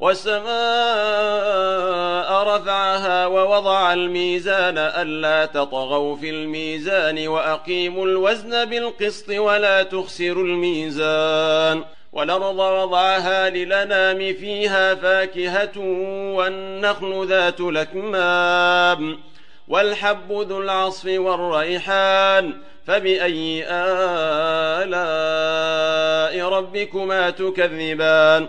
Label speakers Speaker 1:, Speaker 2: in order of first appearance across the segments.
Speaker 1: والسماء رفعها ووضع الميزان ألا تطغوا في الميزان وأقيموا الوزن بالقسط ولا تخسروا الميزان والأرض وضعها للنام فيها فاكهة والنخل ذات لكمام والحب ذو العصف والريحان فبأي آلاء ربكما تكذبان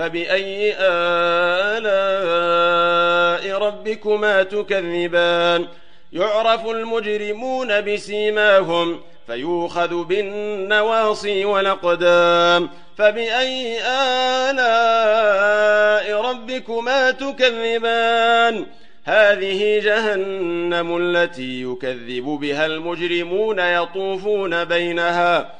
Speaker 1: فبأي آلاء ربكما تكذبان يعرف المجرمون بسيماهم فيوخذ بالنواصي والأقدام فبأي آلاء ربكما تكذبان هذه جهنم التي يكذب بها المجرمون يطوفون بينها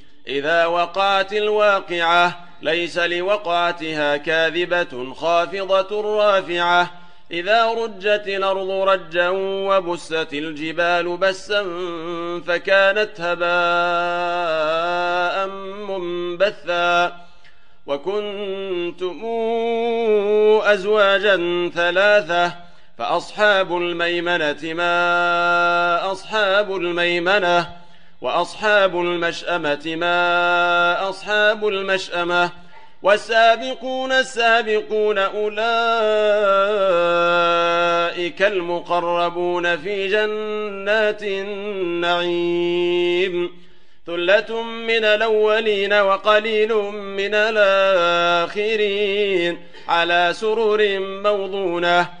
Speaker 1: إذا وقعت الواقعة ليس لوقعتها كاذبة خافضة رافعة إذا رجت الأرض رجا وبست الجبال بسا فكانت هباء منبثا وكنتم أزواجا ثلاثة فأصحاب الميمنة ما أصحاب الميمنة وأصحاب المشأمة ما أصحاب المشأمة والسابقون السابقون أولئك المقربون في جنات النعيم ثلة من الأولين وقليل من الآخرين على سرر موضونه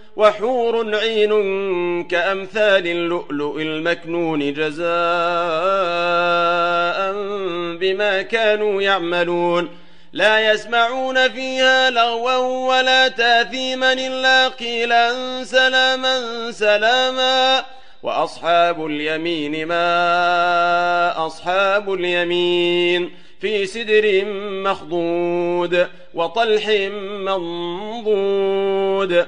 Speaker 1: وحور عين كأمثال اللؤلؤ المكنون جزاء بما كانوا يعملون لا يسمعون فيها لغوا ولا تاثيما إلا قيلا سلاما سلاما وأصحاب اليمين ما أصحاب اليمين في سدر مخضود وطلح منضود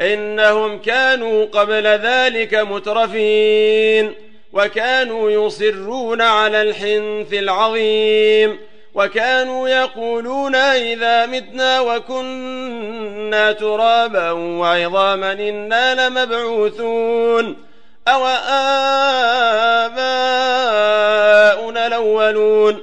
Speaker 1: إنهم كانوا قبل ذلك مترفين وكانوا يصرون على الحنث العظيم وكانوا يقولون إذا متنا وكنا ترابا وعظاما إنا لمبعوثون أو آباؤنا الأولون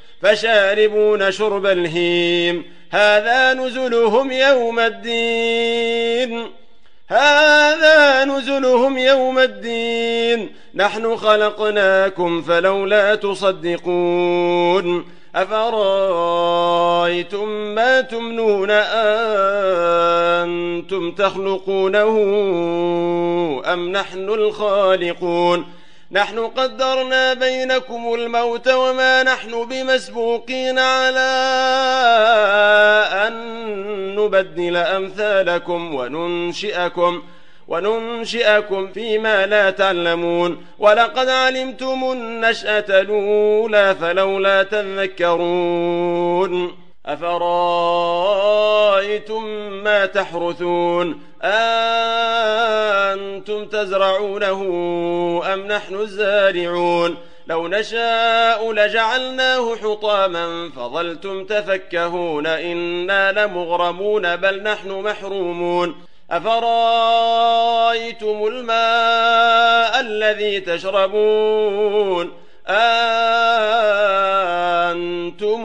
Speaker 1: فشاربون شرب الهيم هذا نزلهم يوم الدين هذا نزلهم يوم الدين نحن خلقناكم فلولا تصدقون أفرايتم ما تمنون أنتم تخلقونه أم نحن الخالقون نحن قدرنا بينكم الموت وما نحن بمسبوقين على أن نبدل أمثالكم وننشئكم وننشئكم فيما لا تعلمون ولقد علمتم النشأة الأولى فلولا تذكرون أفرأيتم ما تحرثون أنتم تزرعونه أم نحن الزارعون لو نشاء لجعلناه حطاما فظلتم تفكهون إنا لمغرمون بل نحن محرومون أفرأيتم الماء الذي تشربون أنتم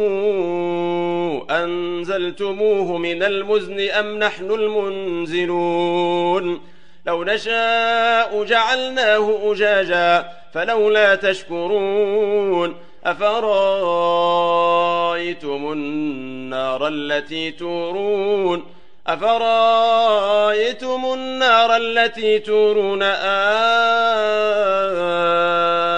Speaker 1: أنزلتموه من المزن أم نحن المنزلون لو نشاء جعلناه أجاجا فلولا تشكرون أفرايتم النار التي تورون أفرايتم النار التي تورون آه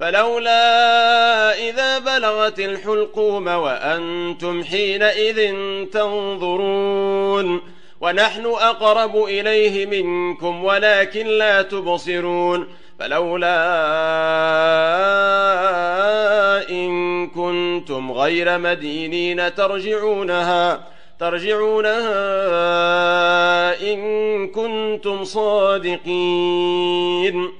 Speaker 1: فلولا إذا بلغت الحلقوم وأنتم حينئذ تنظرون ونحن أقرب إليه منكم ولكن لا تبصرون فلولا إن كنتم غير مدينين ترجعونها ترجعونها إن كنتم صادقين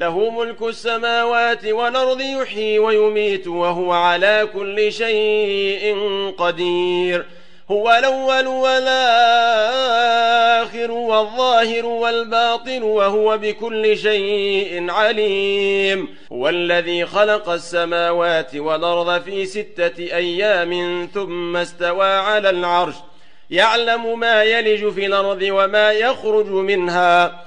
Speaker 1: له ملك السماوات والأرض يحيي ويميت وهو على كل شيء قدير هو الأول والآخر والظاهر والباطن وهو بكل شيء عليم هو الذي خلق السماوات والأرض في ستة أيام ثم استوى على العرش يعلم ما يلج في الأرض وما يخرج منها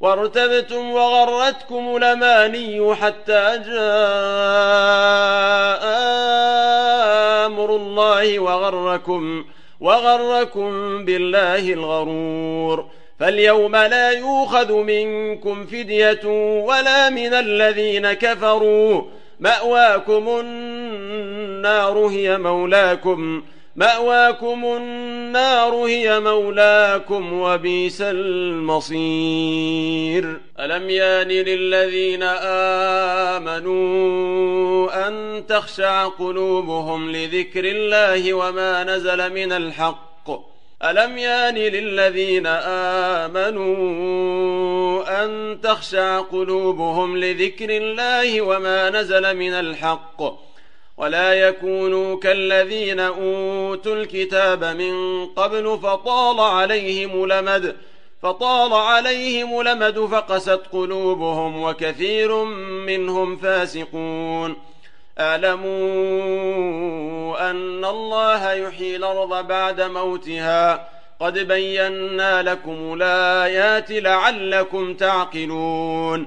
Speaker 1: وارتبتم وغرتكم الأماني حتى جاء أمر الله وغركم وغركم بالله الغرور فاليوم لا يوخذ منكم فدية ولا من الذين كفروا مأواكم النار هي مولاكم مأواكم النار هي مولاكم وبيس المصير ألم يان للذين آمنوا أن تخشع قلوبهم لذكر الله وما نزل من الحق ألم يان للذين آمنوا أن تخشع قلوبهم لذكر الله وما نزل من الحق ولا يكونوا كالذين أوتوا الكتاب من قبل فطال عليهم لمد فطال عليهم لمد فقست قلوبهم وكثير منهم فاسقون أعلموا أن الله يحيي الأرض بعد موتها قد بينا لكم الآيات لعلكم تعقلون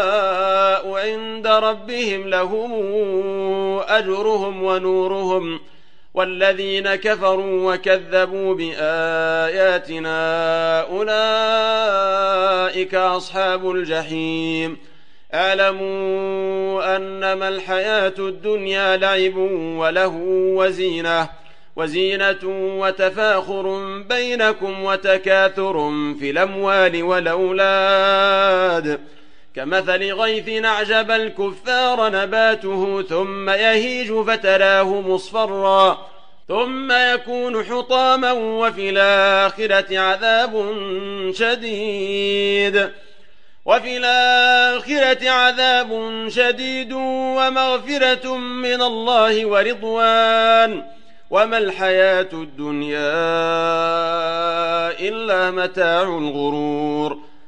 Speaker 1: ربهم لهم أجرهم ونورهم والذين كفروا وكذبوا بآياتنا أولئك أصحاب الجحيم أعلموا أنما الحياة الدنيا لعب وله وزينة وزينة وتفاخر بينكم وتكاثر في الأموال والأولاد كمثل غيث نعجب الكفار نباته ثم يهيج فتراه مصفرا ثم يكون حطاما وفي الآخرة عذاب شديد وفي الآخرة عذاب شديد ومغفرة من الله ورضوان وما الحياة الدنيا إلا متاع الغرور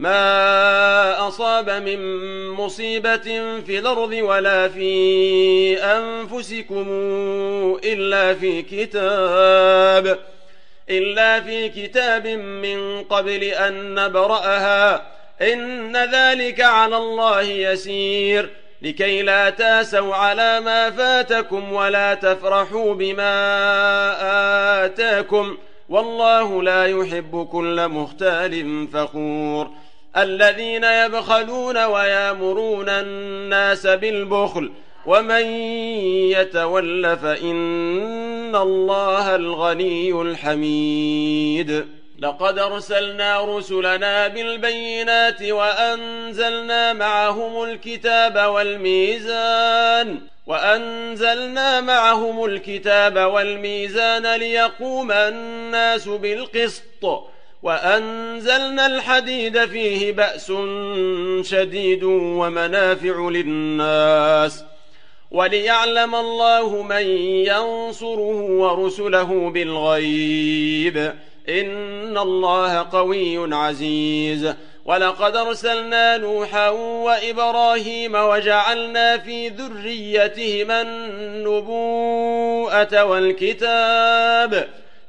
Speaker 1: ما أصاب من مصيبة في الأرض ولا في أنفسكم إلا في كتاب إلا في كتاب من قبل أن نبرأها إن ذلك على الله يسير لكي لا تاسوا على ما فاتكم ولا تفرحوا بما آتاكم والله لا يحب كل مختال فخور الذين يبخلون ويامرون الناس بالبخل ومن يتول فإن الله الغني الحميد لقد أرسلنا رسلنا بالبينات وأنزلنا معهم الكتاب والميزان وأنزلنا معهم الكتاب والميزان ليقوم الناس بالقسط وأنزلنا الحديد فيه بأس شديد ومنافع للناس وليعلم الله من ينصره ورسله بالغيب إن الله قوي عزيز ولقد ارسلنا نوحا وإبراهيم وجعلنا في ذريتهما النبوءة والكتاب